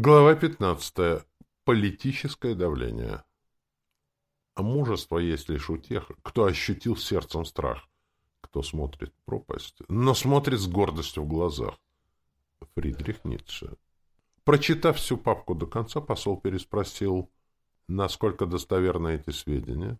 Глава 15. Политическое давление. Мужество есть лишь у тех, кто ощутил сердцем страх, кто смотрит пропасть, но смотрит с гордостью в глазах. Фридрих Ницше. Прочитав всю папку до конца, посол переспросил, насколько достоверны эти сведения.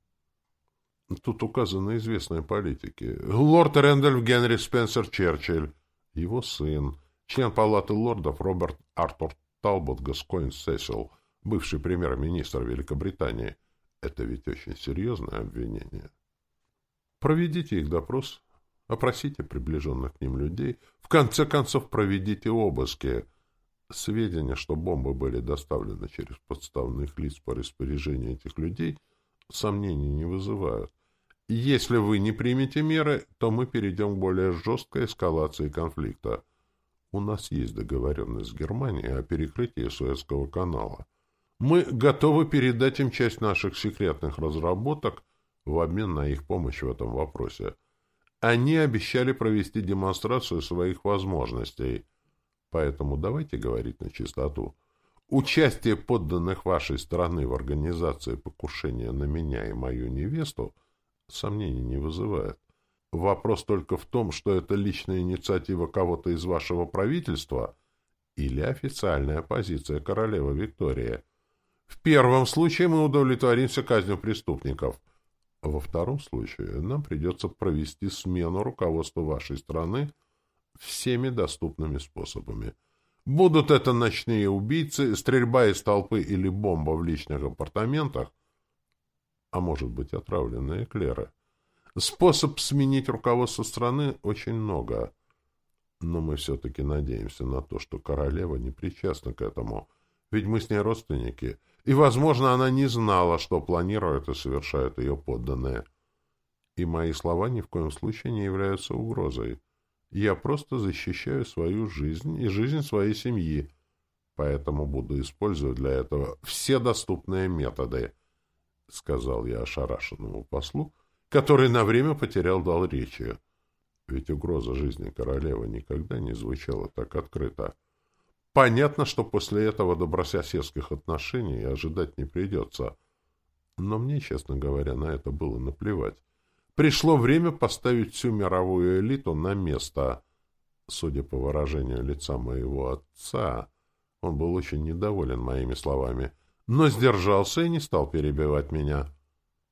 Тут указаны известные политики. Лорд Рэндольф Генри Спенсер Черчилль, его сын, член палаты лордов Роберт Артур Талбот Гаскоин Сесил, бывший премьер-министр Великобритании. Это ведь очень серьезное обвинение. Проведите их допрос, опросите приближенных к ним людей, в конце концов проведите обыски. Сведения, что бомбы были доставлены через подставных лиц по распоряжению этих людей, сомнений не вызывают. Если вы не примете меры, то мы перейдем к более жесткой эскалации конфликта. У нас есть договоренность с Германией о перекрытии Суэцкого канала. Мы готовы передать им часть наших секретных разработок в обмен на их помощь в этом вопросе. Они обещали провести демонстрацию своих возможностей. Поэтому давайте говорить на чистоту. Участие подданных вашей страны в организации покушения на меня и мою невесту сомнений не вызывает. Вопрос только в том, что это личная инициатива кого-то из вашего правительства или официальная позиция королевы Виктории. В первом случае мы удовлетворимся казнью преступников. Во втором случае нам придется провести смену руководства вашей страны всеми доступными способами. Будут это ночные убийцы, стрельба из толпы или бомба в личных апартаментах, а может быть отравленные эклеры. Способ сменить руководство страны очень много. Но мы все-таки надеемся на то, что королева не причастна к этому. Ведь мы с ней родственники. И, возможно, она не знала, что планируют и совершают ее подданные. И мои слова ни в коем случае не являются угрозой. Я просто защищаю свою жизнь и жизнь своей семьи. Поэтому буду использовать для этого все доступные методы, — сказал я ошарашенному послу, — который на время потерял дал речи. Ведь угроза жизни королевы никогда не звучала так открыто. Понятно, что после этого добрососедских отношений ожидать не придется. Но мне, честно говоря, на это было наплевать. Пришло время поставить всю мировую элиту на место. Судя по выражению лица моего отца, он был очень недоволен моими словами, но сдержался и не стал перебивать меня.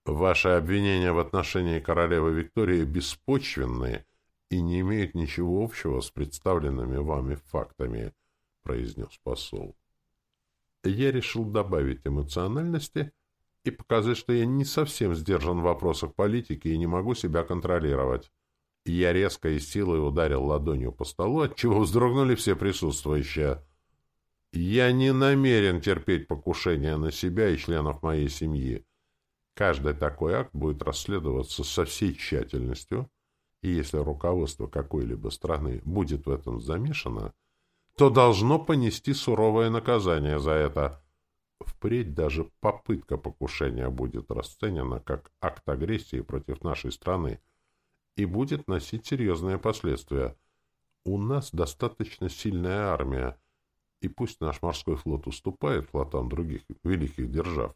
Ваши обвинения в отношении королевы Виктории беспочвенные и не имеют ничего общего с представленными вами фактами, произнес посол. Я решил добавить эмоциональности и показать, что я не совсем сдержан в вопросах политики и не могу себя контролировать. Я резко и силой ударил ладонью по столу, отчего вздрогнули все присутствующие. Я не намерен терпеть покушения на себя и членов моей семьи. Каждый такой акт будет расследоваться со всей тщательностью, и если руководство какой-либо страны будет в этом замешано, то должно понести суровое наказание за это. Впредь даже попытка покушения будет расценена как акт агрессии против нашей страны и будет носить серьезные последствия. У нас достаточно сильная армия, и пусть наш морской флот уступает флотам других великих держав,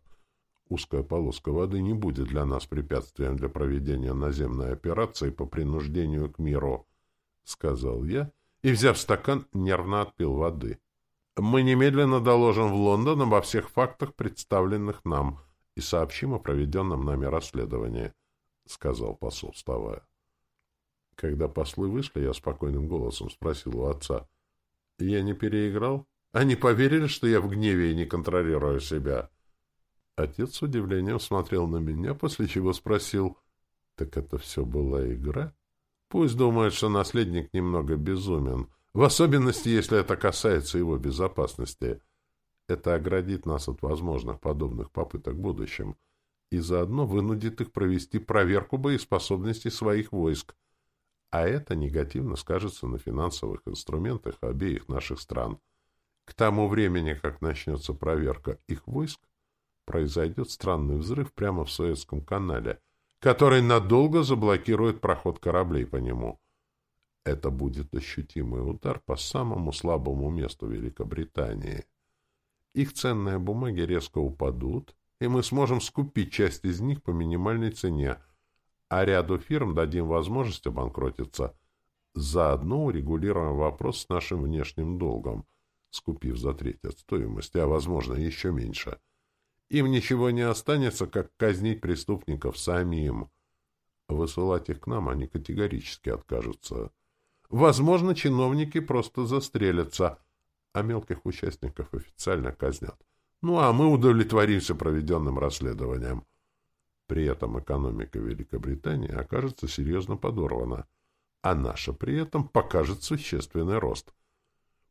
Узкая полоска воды не будет для нас препятствием для проведения наземной операции по принуждению к миру, — сказал я, и, взяв стакан, нервно отпил воды. Мы немедленно доложим в Лондон обо всех фактах, представленных нам, и сообщим о проведенном нами расследовании, — сказал посол, вставая. Когда послы вышли, я спокойным голосом спросил у отца. — Я не переиграл? Они поверили, что я в гневе и не контролирую себя? — Отец с удивлением смотрел на меня, после чего спросил, «Так это все была игра?» Пусть думает, что наследник немного безумен, в особенности, если это касается его безопасности. Это оградит нас от возможных подобных попыток в будущем и заодно вынудит их провести проверку боеспособности своих войск, а это негативно скажется на финансовых инструментах обеих наших стран. К тому времени, как начнется проверка их войск, произойдет странный взрыв прямо в Суэцком канале, который надолго заблокирует проход кораблей по нему. Это будет ощутимый удар по самому слабому месту Великобритании. их ценные бумаги резко упадут, и мы сможем скупить часть из них по минимальной цене, а ряду фирм дадим возможность обанкротиться. Заодно урегулируем вопрос с нашим внешним долгом, скупив за треть от стоимости, а, возможно, еще меньше. Им ничего не останется, как казнить преступников самим. Высылать их к нам они категорически откажутся. Возможно, чиновники просто застрелятся, а мелких участников официально казнят. Ну, а мы удовлетворимся проведенным расследованием. При этом экономика Великобритании окажется серьезно подорвана, а наша при этом покажет существенный рост.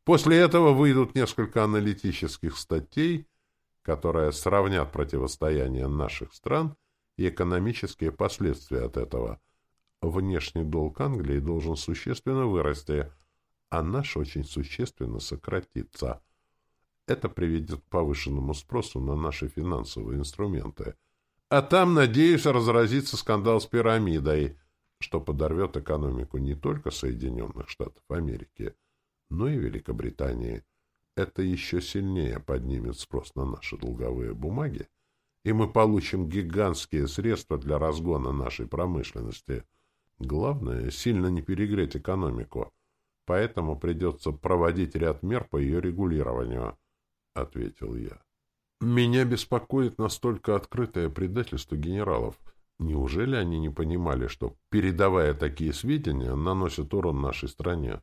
После этого выйдут несколько аналитических статей, которые сравнят противостояние наших стран и экономические последствия от этого. Внешний долг Англии должен существенно вырасти, а наш очень существенно сократиться – это приведет к повышенному спросу на наши финансовые инструменты. А там, надеюсь, разразится скандал с пирамидой, что подорвет экономику не только Соединенных Штатов Америки, но и Великобритании. Это еще сильнее поднимет спрос на наши долговые бумаги, и мы получим гигантские средства для разгона нашей промышленности. Главное — сильно не перегреть экономику, поэтому придется проводить ряд мер по ее регулированию —— ответил я. «Меня беспокоит настолько открытое предательство генералов. Неужели они не понимали, что, передавая такие сведения, наносят урон нашей стране?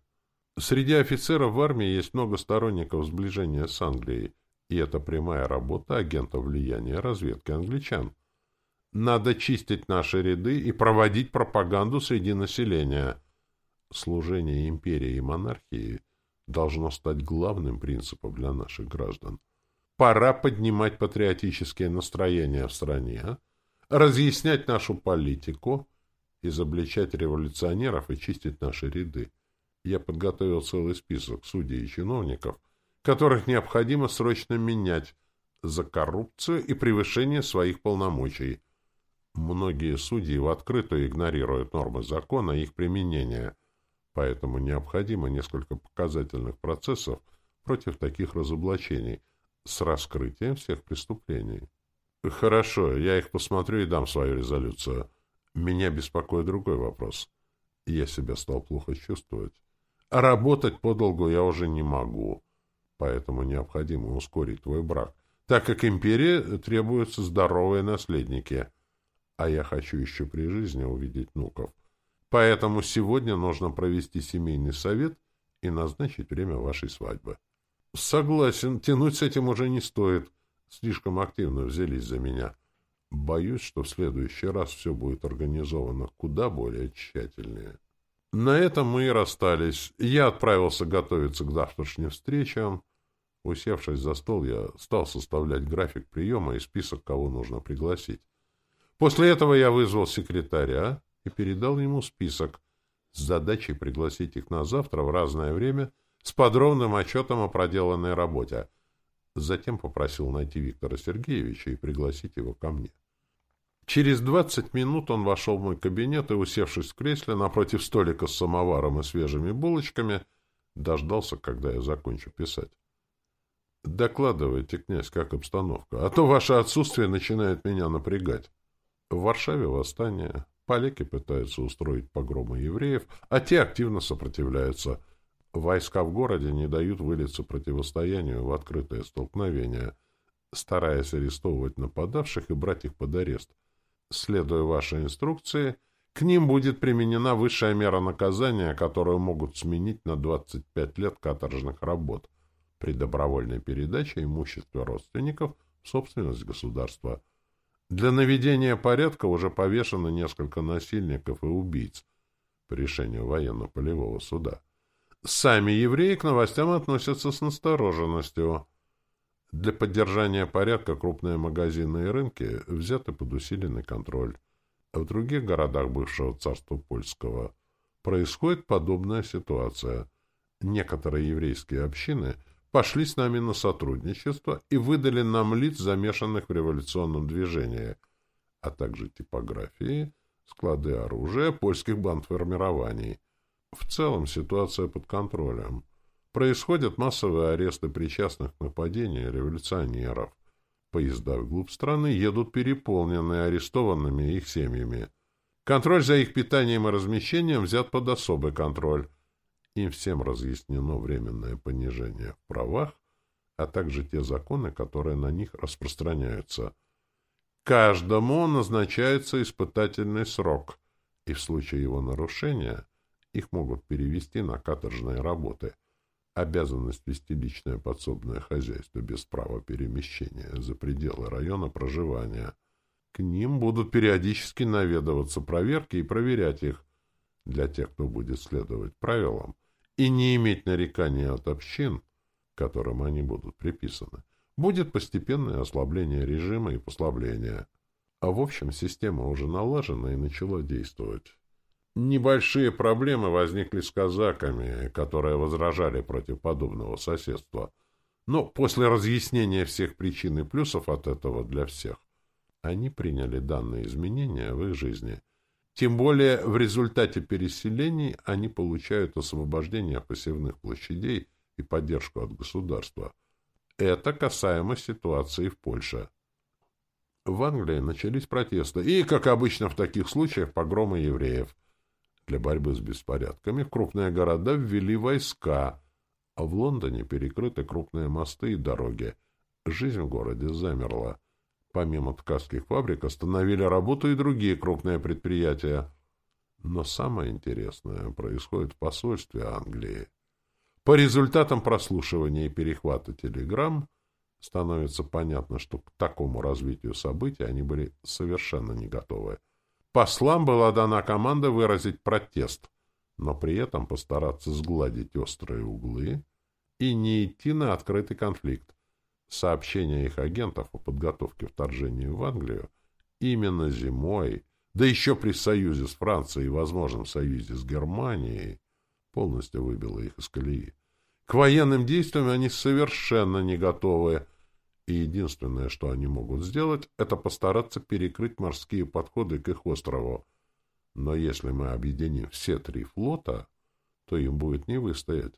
Среди офицеров в армии есть много сторонников сближения с Англией, и это прямая работа агентов влияния разведки англичан. Надо чистить наши ряды и проводить пропаганду среди населения. Служение империи и монархии должно стать главным принципом для наших граждан. Пора поднимать патриотические настроения в стране, разъяснять нашу политику, изобличать революционеров и чистить наши ряды. Я подготовил целый список судей и чиновников, которых необходимо срочно менять за коррупцию и превышение своих полномочий. Многие судьи в открытую игнорируют нормы закона и их применения – Поэтому необходимо несколько показательных процессов против таких разоблачений с раскрытием всех преступлений. Хорошо, я их посмотрю и дам свою резолюцию. Меня беспокоит другой вопрос. Я себя стал плохо чувствовать. Работать подолгу я уже не могу. Поэтому необходимо ускорить твой брак, так как империи требуются здоровые наследники. А я хочу еще при жизни увидеть внуков. Поэтому сегодня нужно провести семейный совет и назначить время вашей свадьбы. Согласен, тянуть с этим уже не стоит. Слишком активно взялись за меня. Боюсь, что в следующий раз все будет организовано куда более тщательнее. На этом мы и расстались. Я отправился готовиться к завтрашним встречам. Усевшись за стол, я стал составлять график приема и список, кого нужно пригласить. После этого я вызвал секретаря, и передал ему список с задачей пригласить их на завтра в разное время с подробным отчетом о проделанной работе. Затем попросил найти Виктора Сергеевича и пригласить его ко мне. Через двадцать минут он вошел в мой кабинет и, усевшись в кресле напротив столика с самоваром и свежими булочками, дождался, когда я закончу писать. «Докладывайте, князь, как обстановка, а то ваше отсутствие начинает меня напрягать. В Варшаве восстание, Поляки пытаются устроить погромы евреев, а те активно сопротивляются. Войска в городе не дают вылиться противостоянию в открытое столкновение, стараясь арестовывать нападавших и брать их под арест. Следуя вашей инструкции, к ним будет применена высшая мера наказания, которую могут сменить на 25 лет каторжных работ при добровольной передаче имущества родственников в собственность государства – для наведения порядка уже повешено несколько насильников и убийц по решению военно-полевого суда. Сами евреи к новостям относятся с настороженностью. Для поддержания порядка крупные магазины и рынки взяты под усиленный контроль. В других городах бывшего царства польского происходит подобная ситуация. Некоторые еврейские общины – пошли с нами на сотрудничество и выдали нам лиц, замешанных в революционном движении, а также типографии, склады оружия, польских бандформирований. В целом ситуация под контролем. Происходят массовые аресты причастных к нападению революционеров. Поезда вглубь страны едут переполненные арестованными их семьями. Контроль за их питанием и размещением взят под особый контроль. Им всем разъяснено временное понижение в правах, а также те законы, которые на них распространяются. Каждому назначается испытательный срок, и в случае его нарушения их могут перевести на каторжные работы. Обязанность вести личное подсобное хозяйство без права перемещения за пределы района проживания – к ним будут периодически наведываться проверки и проверять их для тех, кто будет следовать правилам и не иметь нареканий от общин, которым они будут приписаны. Будет постепенное ослабление режима и послабление. А в общем, система уже налажена и начала действовать. Небольшие проблемы возникли с казаками, которые возражали против подобного соседства. Но после разъяснения всех причин и плюсов от этого для всех, они приняли данные изменения в их жизни. Тем более в результате переселений они получают освобождение посевных площадей и поддержку от государства. Это касаемо ситуации в Польше. В Англии начались протесты, и, как обычно в таких случаях, погромы евреев. Для борьбы с беспорядками в крупные города ввели войска, а в Лондоне перекрыты крупные мосты и дороги. Жизнь в городе замерла. Помимо ткацких фабрик остановили работу и другие крупные предприятия. Но самое интересное происходит в посольстве Англии. По результатам прослушивания и перехвата телеграмм становится понятно, что к такому развитию событий они были совершенно не готовы. Послам была дана команда выразить протест, но при этом постараться сгладить острые углы и не идти на открытый конфликт. Сообщения их агентов о подготовке вторжения в Англию именно зимой, да еще при союзе с Францией и возможном союзе с Германией, полностью выбило их из колеи. К военным действиям они совершенно не готовы, и единственное, что они могут сделать, это постараться перекрыть морские подходы к их острову. Но если мы объединим все три флота, то им будет не выстоять.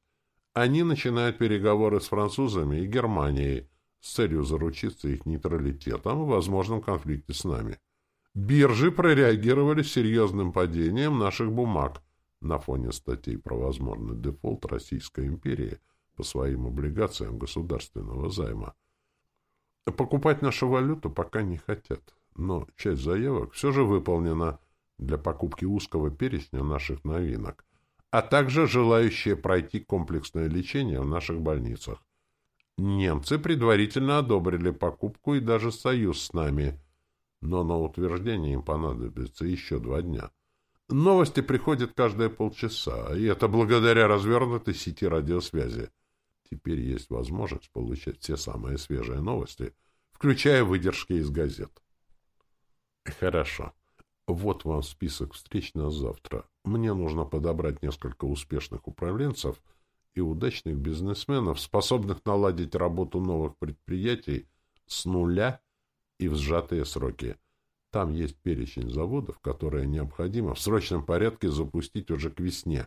Они начинают переговоры с французами и Германией, с целью заручиться их нейтралитетом в возможном конфликте с нами. Биржи прореагировали серьезным падением наших бумаг на фоне статей про возможный дефолт Российской империи по своим облигациям государственного займа. Покупать нашу валюту пока не хотят, но часть заявок все же выполнена для покупки узкого перечня наших новинок, а также желающие пройти комплексное лечение в наших больницах. Немцы предварительно одобрили покупку и даже союз с нами, но на утверждение им понадобится еще два дня. Новости приходят каждые полчаса, и это благодаря развернутой сети радиосвязи. Теперь есть возможность получать все самые свежие новости, включая выдержки из газет. Хорошо. Вот вам список встреч на завтра. Мне нужно подобрать несколько успешных управленцев — и удачных бизнесменов, способных наладить работу новых предприятий с нуля и в сжатые сроки. Там есть перечень заводов, которые необходимо в срочном порядке запустить уже к весне.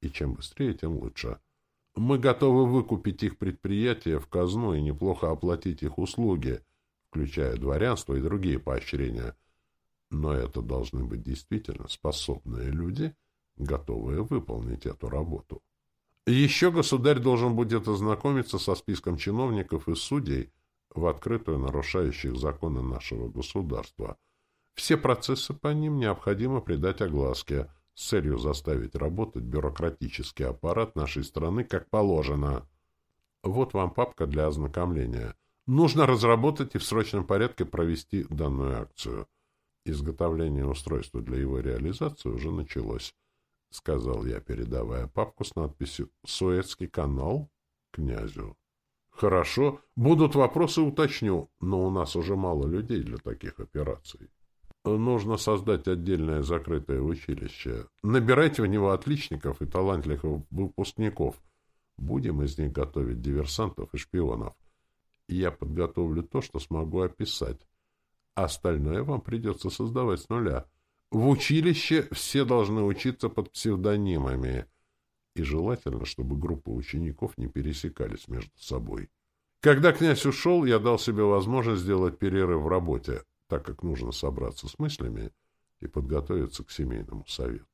И чем быстрее, тем лучше. Мы готовы выкупить их предприятия в казну и неплохо оплатить их услуги, включая дворянство и другие поощрения. Но это должны быть действительно способные люди, готовые выполнить эту работу. Еще государь должен будет ознакомиться со списком чиновников и судей, в открытую нарушающих законы нашего государства. Все процессы по ним необходимо придать огласке с целью заставить работать бюрократический аппарат нашей страны как положено. Вот вам папка для ознакомления. Нужно разработать и в срочном порядке провести данную акцию. Изготовление устройства для его реализации уже началось. — сказал я, передавая папку с надписью «Суэцкий канал» князю. — Хорошо. Будут вопросы, уточню, но у нас уже мало людей для таких операций. Нужно создать отдельное закрытое училище. Набирайте в него отличников и талантливых выпускников. Будем из них готовить диверсантов и шпионов. Я подготовлю то, что смогу описать. Остальное вам придется создавать с нуля — в училище все должны учиться под псевдонимами. И желательно, чтобы группы учеников не пересекались между собой. Когда князь ушел, я дал себе возможность сделать перерыв в работе, так как нужно собраться с мыслями и подготовиться к семейному совету.